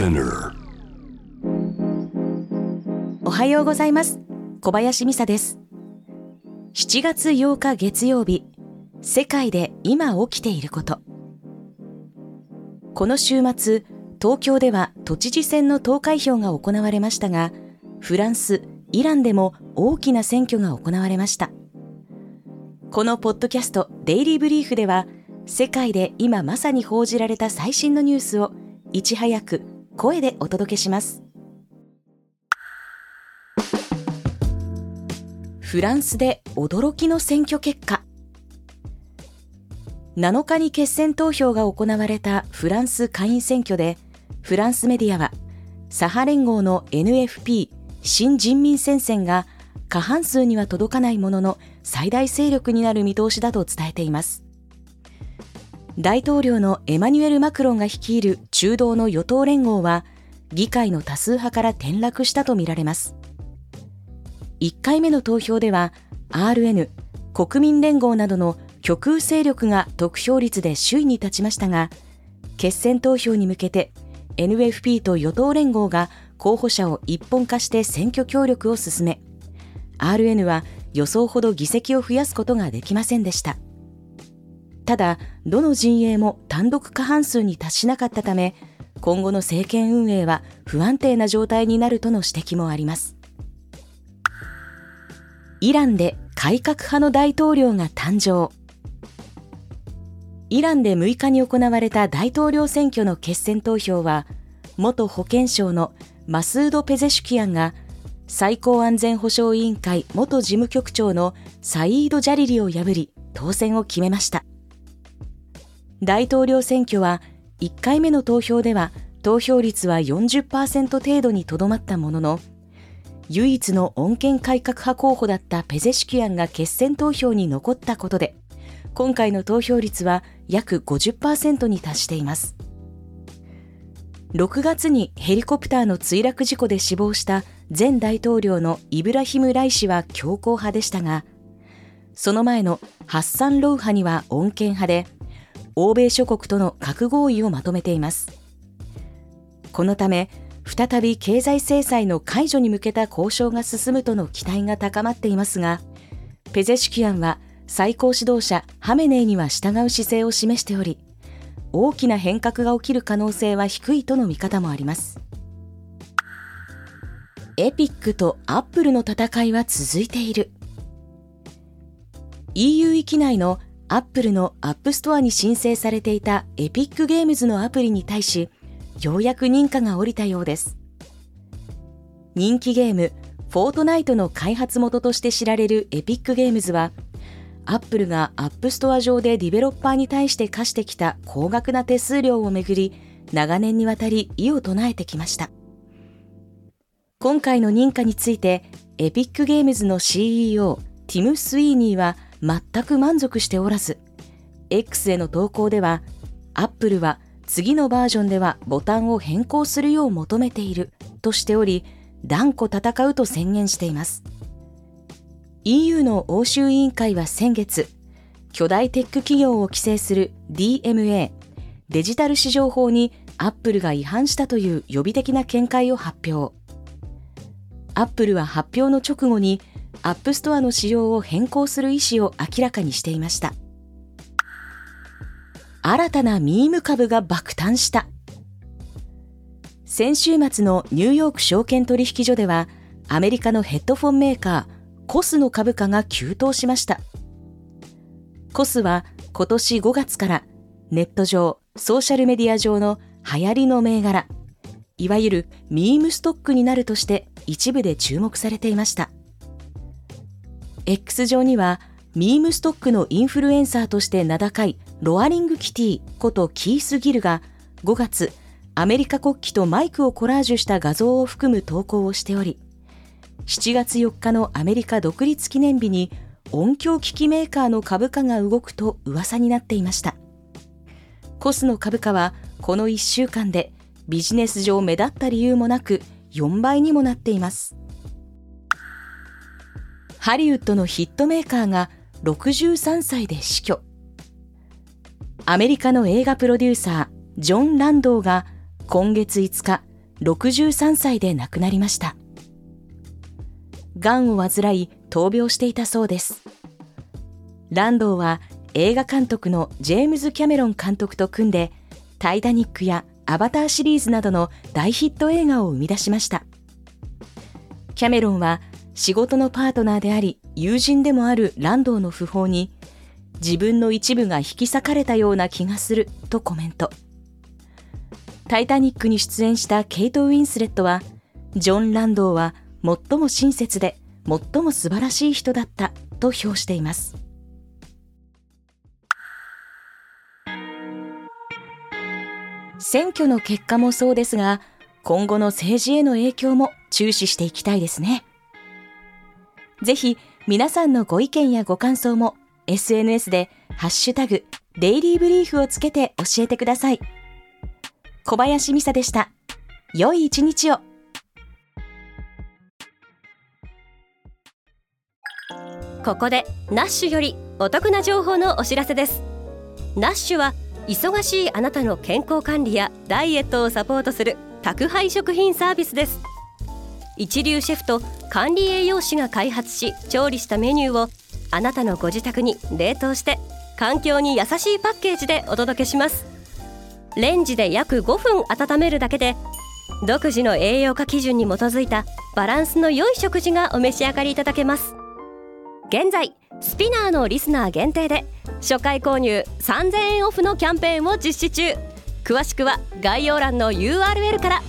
Spinner おはようございます。小林美沙です。7月8日月曜日。世界で今起きていること。この週末東京では都知事選の投開票が行われましたがフランスイランでも大きな選挙が行われました。このポッドキャストデイリーブリーフでは世界で今まさに報じられた最新のニュースをいち早く声でお届けします。フランスで驚きの選挙結果。7日に決選投票が行われたフランス下院選挙でフランスメディアは左派連合の NFP 新人民戦線が過半数には届かないものの最大勢力になる見通しだと伝えています。大統領のエマニュエル・マクロンが率いる中道の与党連合は議会の多数派から転落したとみられます。1回目の投票では RN 国民連合などの極右勢力が得票率で首位に立ちましたが決選投票に向けて NFP と与党連合が候補者を一本化して選挙協力を進め RN は予想ほど議席を増やすことができませんでした。ただどの陣営も単独過半数に達しなかったため今後の政権運営は不安定な状態になるとの指摘もあります。イランで改革派の大統領が誕生。イランで6日に行われた大統領選挙の決選投票は元保健省のマスード・ペゼシュキアンが最高安全保障委員会元事務局長のサイード・ジャリリを破り当選を決めました。大統領選挙は1回目の投票では投票率は40%程度にとどまったものの唯一の穏健改革派候補だったペゼシキアンが決選投票に残ったことで今回の投票率は約50%に達しています。6月にヘリコプターの墜落事故で死亡した前大統領のイブラヒム・ライ氏は強硬派でしたがその前のハッサン・ロウ派には穏健派で欧米諸国との核合意をまとめています。このため再び経済制裁の解除に向けた交渉が進むとの期待が高まっていますがペゼシキアンは最高指導者ハメネイには従う姿勢を示しており大きな変革が起きる可能性は低いとの見方もあります。エピックとアップルの戦いは続いている。EU 域内のアップルのアップストアに申請されていたエピックゲームズのアプリに対しようやく認可が下りたようです。人気ゲームフォートナイトの開発元として知られるエピックゲームズはアップルがアップストア上でディベロッパーに対して課してきた高額な手数料をめぐり長年にわたり異を唱えてきました。今回の認可についてエピックゲームズの CEO ティム・スイーニーは全く満足しておらず X への投稿ではアップルは次のバージョンではボタンを変更するよう求めているとしており断固戦うと宣言しています。EU の欧州委員会は先月巨大テック企業を規制する DMA デジタル市場法にアップルが違反したという予備的な見解を発表。アップルは発表の直後にアップストアの仕様を変更する意思を明らかにしていました。新たなミーム株が爆誕した。先週末のニューヨーク証券取引所ではアメリカのヘッドフォンメーカーコスの株価が急騰しました。コスは今年5月からネット上ソーシャルメディア上の流行りの銘柄いわゆるミームストックになるとして一部で注目されていました。X 上にはミームストックのインフルエンサーとして名高いロアリング・キティことキース・ギルが5月アメリカ国旗とマイクをコラージュした画像を含む投稿をしており7月4日のアメリカ独立記念日に音響機器メーカーの株価が動くと噂になっていました。コスの株価はこの1週間でビジネス上目立った理由もなく4倍にもなっています。ハリウッドのヒットメーカーが63歳で死去。アメリカの映画プロデューサージョン・ランドーが今月5日63歳で亡くなりました。がんを患い闘病していたそうです。ランドーは映画監督のジェームズ・キャメロン監督と組んでタイタニックやアバターシリーズなどの大ヒット映画を生み出しました。キャメロンは仕事のパートナーであり友人でもあるランドーの訃報に自分の一部が引き裂かれたような気がするとコメント。タイタニックに出演したケイト・ウィンスレットはジョン・ランドーは最も親切で最も素晴らしい人だったと評しています。選挙の結果もそうですが今後の政治への影響も注視していきたいですね。ぜひ皆さんのご意見やご感想も SNS でハッシュタグデイリーブリーフをつけて教えてください。小林美沙でした。良い一日を。ここでナッシュよりお得な情報のお知らせですナッシュは忙しいあなたの健康管理やダイエットをサポートする宅配食品サービスです一流シェフと管理栄養士が開発し調理したメニューをあなたのご自宅に冷凍して環境に優しいパッケージでお届けします。レンジで約5分温めるだけで独自の栄養価基準に基づいたバランスの良い食事がお召し上がりいただけます。現在スピナーのリスナー限定で初回購入3000円オフのキャンペーンを実施中。詳しくは概要欄の URL から